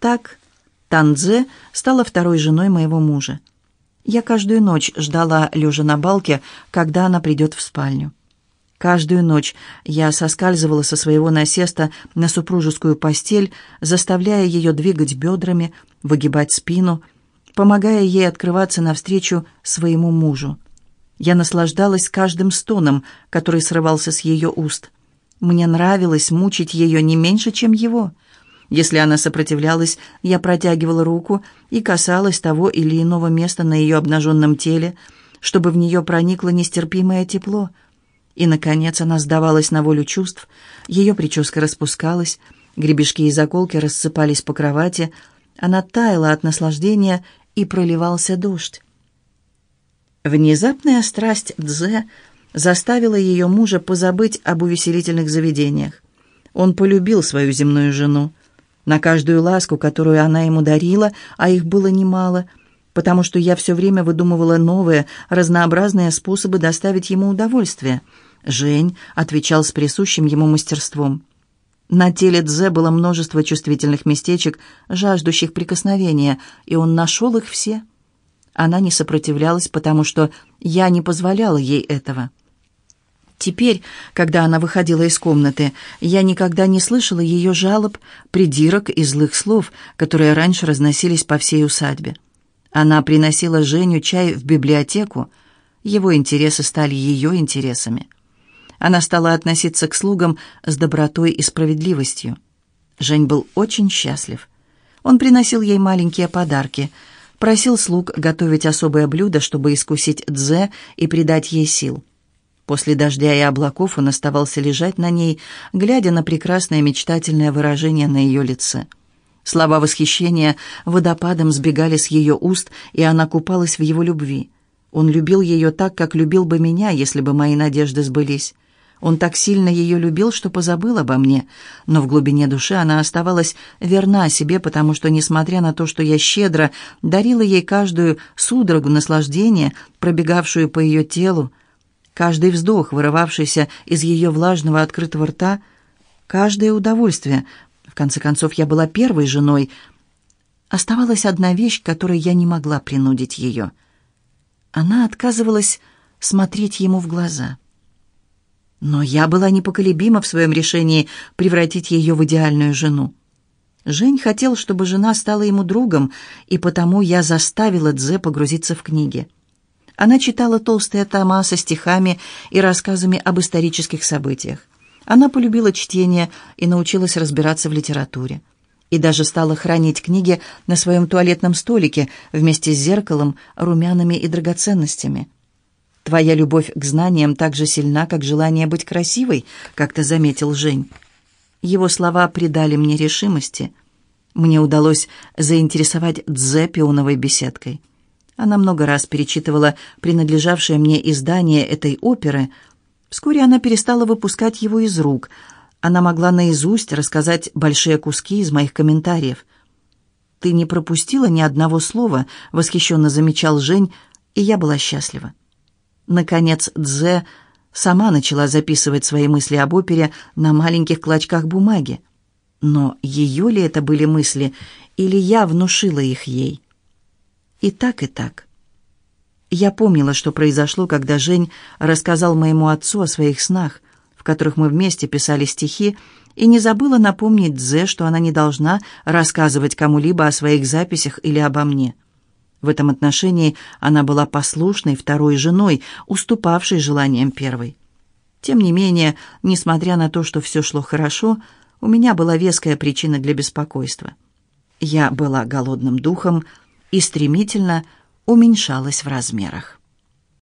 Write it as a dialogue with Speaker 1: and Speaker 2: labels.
Speaker 1: Так Танзе стала второй женой моего мужа. Я каждую ночь ждала, лежа на балке, когда она придет в спальню. Каждую ночь я соскальзывала со своего насеста на супружескую постель, заставляя ее двигать бедрами, выгибать спину, помогая ей открываться навстречу своему мужу. Я наслаждалась каждым стоном, который срывался с ее уст. Мне нравилось мучить ее не меньше, чем его — если она сопротивлялась, я протягивала руку и касалась того или иного места на ее обнаженном теле, чтобы в нее проникло нестерпимое тепло. И, наконец, она сдавалась на волю чувств, ее прическа распускалась, гребешки и заколки рассыпались по кровати, она таяла от наслаждения, и проливался дождь. Внезапная страсть Дзе заставила ее мужа позабыть об увеселительных заведениях. Он полюбил свою земную жену на каждую ласку, которую она ему дарила, а их было немало, потому что я все время выдумывала новые, разнообразные способы доставить ему удовольствие. Жень отвечал с присущим ему мастерством. На теле Дзе было множество чувствительных местечек, жаждущих прикосновения, и он нашел их все. Она не сопротивлялась, потому что я не позволяла ей этого. Теперь, когда она выходила из комнаты, я никогда не слышала ее жалоб, придирок и злых слов, которые раньше разносились по всей усадьбе. Она приносила Женю чай в библиотеку, его интересы стали ее интересами. Она стала относиться к слугам с добротой и справедливостью. Жень был очень счастлив. Он приносил ей маленькие подарки, просил слуг готовить особое блюдо, чтобы искусить Дзе и придать ей сил. После дождя и облаков он оставался лежать на ней, глядя на прекрасное мечтательное выражение на ее лице. Слова восхищения водопадом сбегали с ее уст, и она купалась в его любви. Он любил ее так, как любил бы меня, если бы мои надежды сбылись. Он так сильно ее любил, что позабыл обо мне, но в глубине души она оставалась верна себе, потому что, несмотря на то, что я щедро дарила ей каждую судорогу наслаждения, пробегавшую по ее телу, Каждый вздох, вырывавшийся из ее влажного открытого рта, каждое удовольствие. В конце концов, я была первой женой. Оставалась одна вещь, которой я не могла принудить ее. Она отказывалась смотреть ему в глаза. Но я была непоколебима в своем решении превратить ее в идеальную жену. Жень хотел, чтобы жена стала ему другом, и потому я заставила Дзе погрузиться в книги. Она читала толстые тома со стихами и рассказами об исторических событиях. Она полюбила чтение и научилась разбираться в литературе. И даже стала хранить книги на своем туалетном столике вместе с зеркалом, румянами и драгоценностями. «Твоя любовь к знаниям так же сильна, как желание быть красивой», — как-то заметил Жень. Его слова придали мне решимости. Мне удалось заинтересовать Дзе пионовой беседкой. Она много раз перечитывала принадлежавшее мне издание этой оперы. Вскоре она перестала выпускать его из рук. Она могла наизусть рассказать большие куски из моих комментариев. «Ты не пропустила ни одного слова», — восхищенно замечал Жень, и я была счастлива. Наконец Дзе сама начала записывать свои мысли об опере на маленьких клочках бумаги. Но ее ли это были мысли, или я внушила их ей?» И так, и так. Я помнила, что произошло, когда Жень рассказал моему отцу о своих снах, в которых мы вместе писали стихи, и не забыла напомнить Дзе, что она не должна рассказывать кому-либо о своих записях или обо мне. В этом отношении она была послушной второй женой, уступавшей желаниям первой. Тем не менее, несмотря на то, что все шло хорошо, у меня была веская причина для беспокойства. Я была голодным духом, и стремительно уменьшалась в размерах.